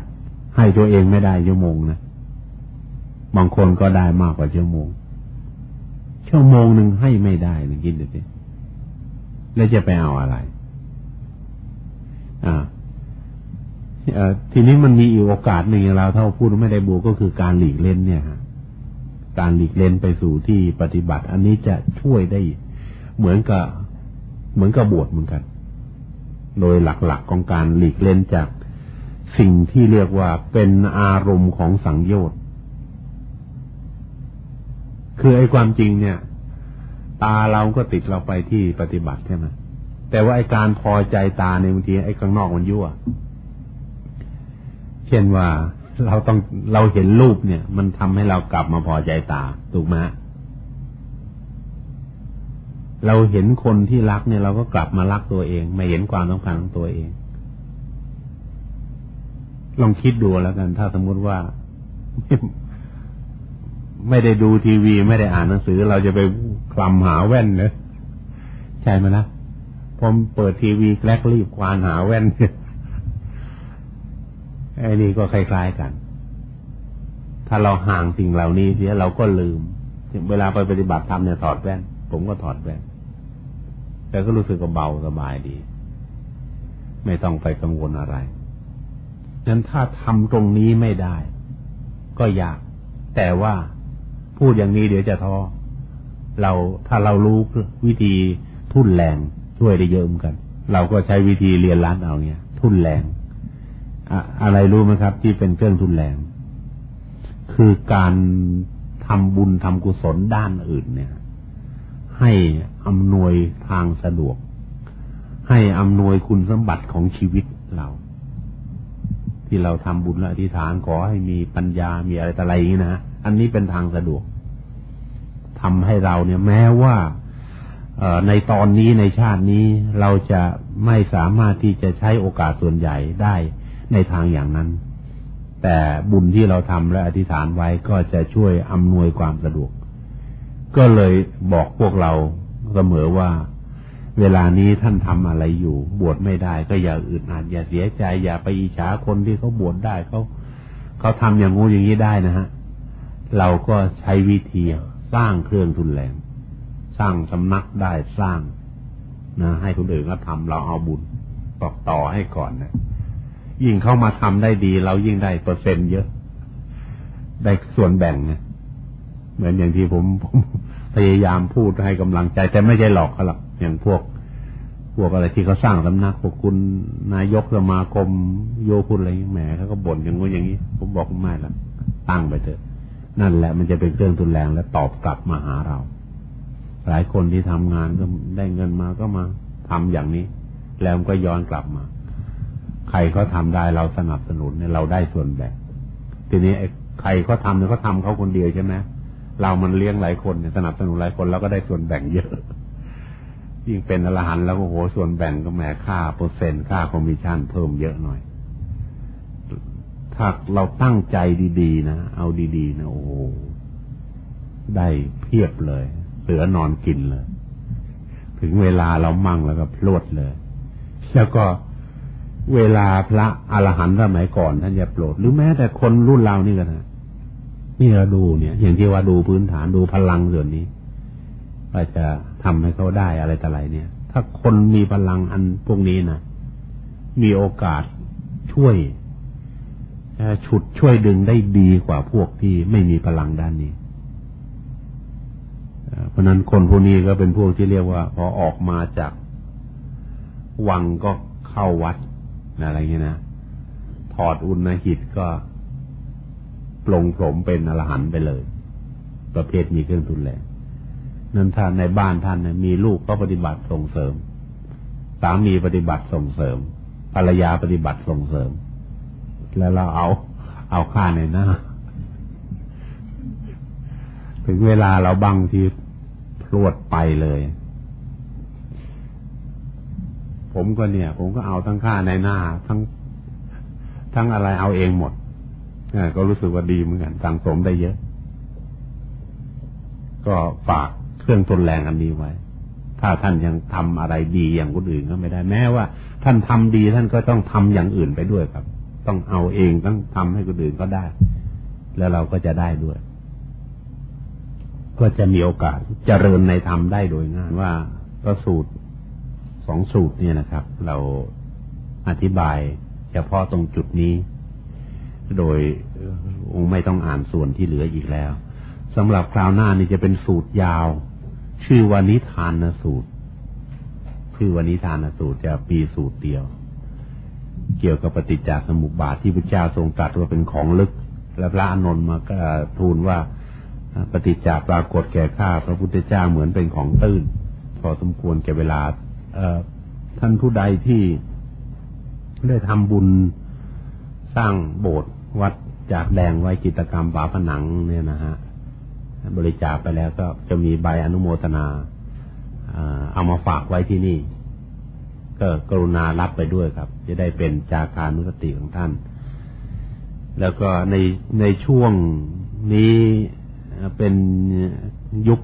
ให้ตัวเองไม่ได้ชั่วโมงนะบางคนก็ได้มากกว่าชั่วโมงเฉชั่วโมงหนึ่งให้ไม่ได้นึคิดดูสิแล้วจะไปเอาอะไร อ่าทีนี้มันมีอีกโอกาสหนึ่งเราถ้าพูดไม่ได้บวกก็คือการหลีกเล่นเนี่ยฮะการหลีกเล่นไปสู่ที่ปฏิบัติ อันนี้จะช่วยได้เหมือนกับเหมือนกับบวชเหมือนกัน โดยหลักๆของการหลีกเล่นจาก สิ่งที่เรียกว่าเป็นอารมณ์ของสังโยชน์ คือไอ้ความจริงเนี่ย ตาเราก็ติดเราไปที่ปฏิบัติใช่ไหมแต่ว่าไอ้การพอใจตาในบางทีไอ้ข้างนอกมันยั่ว เช่นว่าเราต้องเราเห็นรูปเนี่ย มันทำให้เรากลับมาพอใจตาถูกไหมเราเห็นคนที่รักเนี่ย เราก็กลับมารักตัวเอง ไม่เห็นความต้องการของตัวเอง ลองคิดดูแล้วกัน ถ้าสมมติว่า ไม่ได้ดูทีวีไม่ได้อ่านหนังสือ เราจะไปคลำหาแว่นเนอะใช่ไหมล่ะพอเปิดทีวีแกลกรีบควานหาแว่นไอ้นี่ก็คล้ายๆกัน ถ้าเราห่างสิ่งเหล่านี้เสียเราก็ลืม เวลาไปปฏิบัติธรรมเนี่ยถอดแว่น ผมก็ถอดแว่น แต่ก็รู้สึกว่าเบาสบายดี ไม่ต้องไปกังวลอะไร นั้นถ้าทำตรงนี้ไม่ได้ ก็อยาก แต่ว่าพูดอย่างนี้เดี๋ยวจะท้อเราถ้าเรารู้วิธีทุ่นแรงช่วยได้เยอะเหมือนกัน เราก็ใช้วิธีเรียนร้านเอาเนี่ย ทุ่นแรงอะไรรู้ไหมครับ ที่เป็นเครื่องทุนแรง คือการทำบุญทำกุศลด้านอื่นเนี่ย ให้อำนวยทางสะดวก ให้อำนวยคุณสมบัติของชีวิตเรา ที่เราทำบุญและอธิษฐานขอให้มีปัญญามีอะไรต่ออะไรอย่างนี้นะอันนี้เป็นทางสะดวกทำให้เราเนี่ยแม้ว่าในตอนนี้ในชาตินี้เราจะไม่สามารถที่จะใช้โอกาสส่วนใหญ่ได้ในทางอย่างนั้น แต่บุญที่เราทำและอธิษฐานไว้ก็จะช่วยอำนวยความสะดวก ก็เลยบอกพวกเราเสมอว่า เวลานี้ท่านทำอะไรอยู่ บวชไม่ได้ก็อย่าอึดอัดอย่าเสียใจอย่าไปอิจฉาคนที่เขาบวชได้เขาเขาทำอย่างงูอย่างนี้ได้นะฮะ เราก็ใช้วิธีสร้างเครื่องทุนแรงสร้างสำนักได้สร้างนะให้คนอื่นก็ทำเราเอาบุญต่อต่อให้ก่อนนะยิ่งเข้ามาทำได้ดี เรายิ่งได้เปอร์เซ็นต์เยอะ ได้ส่วนแบ่งนะเหมือนอย่างที่ผมผมพยายามพูดให้กำลังใจ แต่ไม่ใช่หลอกเขาหรอกอย่างพวกพวกอะไรที่เขาสร้างสำนักพวกคุณนายกสมาคมโยคุณอะไรแหมเขาก็บ่นอย่างงู้อย่างนี้ ผมบอกไม่ละตั้งไปเถอะ นั่นแหละมันจะเป็นเครื่องทุนแรงและตอบกลับมาหาเรา หลายคนที่ทำงานก็ได้เงินมาก็มาทำอย่างนี้ แล้วก็ย้อนกลับมา ใครเขาทาได้เราสนับสนุนเนี่ยเราได้ส่วนแบ่งทีนี้ใครเขาทาเนี่ยเขาทาเขาคนเดียวใช่ไหมเรามันเลี้ยงหลายคนเนี่ยสนับสนุนหลายคนเราก็ได้ส่วนแบ่งเยอะ ยิ่งเป็นอรหันต์แล้วโอ้โหส่วนแบ่งก็แหมค่าเปอร์เซ็นต์ค่าคอมมิชชั่นเพิ่มเยอะหน่อย ถ้าเราตั้งใจดีๆนะเอาดีๆนะโอ้ได้เพียบเลย เหลือนอนกินเลย ถึงเวลาเรามั่งแล้วก็พลวดเลย แล้วก็เวลาพระอรหันต์สมัยก่อนท่านจะโปรด หรือแม้แต่คนรุ่นเรานี่ก็นะนี่เราดูเนี่ย อย่างที่ว่าดูพื้นฐานดูพลังส่วนนี้ ว่าจะทำให้เขาได้อะไรต่ออะไรเนี่ย ถ้าคนมีพลังอันพวกนี้นะมีโอกาสช่วยฉุดช่วยดึงได้ดีกว่าพวกที่ไม่มีพลังด้านนี้เพราะนั้นคนพวกนี้ก็เป็นพวกที่เรียกว่า พอออกมาจากวังก็เข้าวัดอะไรเงี้ยนะถอดอุณหิตก็ปลงผมเป็นอรหันต์ไปเลย ประเภทมีเครื่องทุนแรง นั่นท่านในบ้านท่านเนี่ยมีลูกก็ปฏิบัติส่งเสริม สามีปฏิบัติส่งเสริมภรรยาปฏิบัติส่งเสริม แล้วเราเอา เอาค่าในหน้า ถึงเวลาเราบังที่พรวดไปเลย ผมก็เนี่ย ผมก็เอาทั้งค่าในหน้า ทั้ง ทั้งอะไรเอาเองหมดก็รู้สึกว่าดีเหมือนกันสังสมได้เยอะ ก็ฝาก เครื่องทนแรงอันนี้ไว้ ถ้าท่านยังทำอะไรดีอย่างคนอื่นก็ไม่ได้แม้ว่า ท่านทำดีท่านก็ต้องทำอย่างอื่นไปด้วยครับ ต้องเอาเองต้องทำให้คนอื่นก็ได้ แล้วเราก็จะได้ด้วย ก็จะมีโอกาสเจริญในธรรมได้โดยง่ายว่าพระสูตรสองสูตรเนี่ยนะครับ เราอธิบายเฉพาะตรงจุดนี้ โดยไม่ต้องอ่านส่วนที่เหลืออีกแล้วสำหรับคราวหน้านี่จะเป็นสูตรยาว ชื่อวานิทานสูตร ชื่อวานิทานสูตรจะปีสูตรเดียว เกี่ยวกับปฏิจจสมุปบาทที่พระเจ้าทรงตรัสว่าเป็นของลึก และพระอานนท์มาก็ทูลว่าปฏิจจปรากฏแก่ข้าพระพุทธเจ้าเหมือนเป็นของตื้น พอสมควรแก่เวลาท่านผู้ใดที่ได้ทำบุญสร้างโบสถ์วัดจากแดงไว้กิจกรรมฝาผนังเนี่ยนะฮะ บริจาคไปแล้วก็จะมีใบอนุโมทนาเอามาฝากไว้ที่นี่ ก็กรุณารับไปด้วยครับ จะได้เป็นจาคานุสติของท่าน แล้วก็ในในช่วงนี้เป็นยุค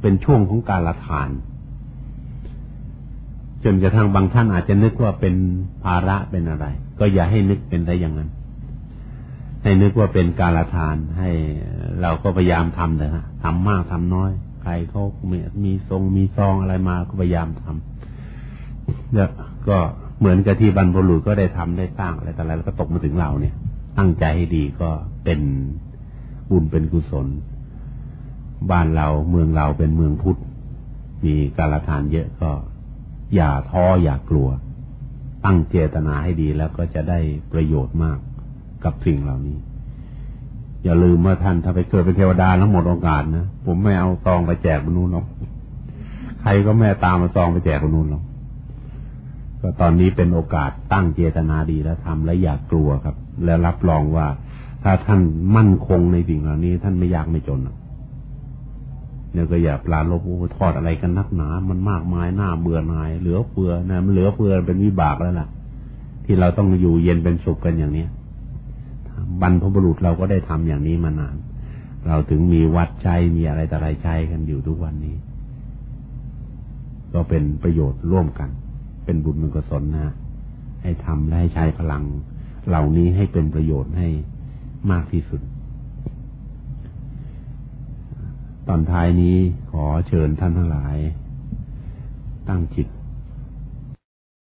เป็นช่วงของการละทาน จนกระทั่งบางท่านอาจจะนึกว่าเป็นภาระเป็นอะไร ก็อย่าให้นึกเป็นได้อย่างนั้น ให้นึกว่าเป็นการละทานให้เราก็พยายามทำเลยฮะทำมากทำน้อย ใครเขามีมีทรงมีซองอะไรมาก็พยายามทำแล้วก็เหมือนกับที่บรรพบุรุษก็ได้ทำได้สร้างอะไรแต่อะไรแล้วก็ตกมาถึงเราเนี่ย ตั้งใจให้ดีก็เป็นบุญเป็นกุศล บ้านเราเมืองเราเป็นเมืองพุทธมีการละทานเยอะก็ อย่าท้ออย่ากลัว ตั้งเจตนาให้ดีแล้วก็จะได้ประโยชน์มาก กับสิ่งเหล่านี้ อย่าลืมว่าท่านถ้าไปเกิดเป็นเทวดาแล้วหมดโอกาสนะผมไม่เอาซองไปแจกคนนู้นหรอกใครก็แม่ตามมาซองไปแจกคนนู้นหรอกก็ตอนนี้เป็นโอกาสตั้งเจตนาดีแล้วทำและอย่ากกลัวครับ แล้วรับรองว่า ถ้าท่านมั่นคงในสิ่งเหล่านี้ ท่านไม่ยากไม่จนเนี่ยก็อย่าปลาลบโอ้ทอดอะไรกันนักหนา มันมากมายหน้าเบื่อหน่ายเหลือเฟือนะมันเหลือเฟือเป็นวิบากแล้วล่ะ ที่เราต้องอยู่เย็นเป็นสุขกันอย่างเนี้ย บรรพบุรุษเราก็ได้ทำอย่างนี้มานาน เราถึงมีวัดใจมีอะไรแต่ไรใจกันอยู่ทุกวันนี้ ก็เป็นประโยชน์ร่วมกัน เป็นบุญเป็นกุศลนะให้ทำและให้ใช้พลัง เหล่านี้ให้เป็นประโยชน์ให้มากที่สุด ตอนท้ายนี้ขอเชิญท่านทั้งหลาย ตั้งจิต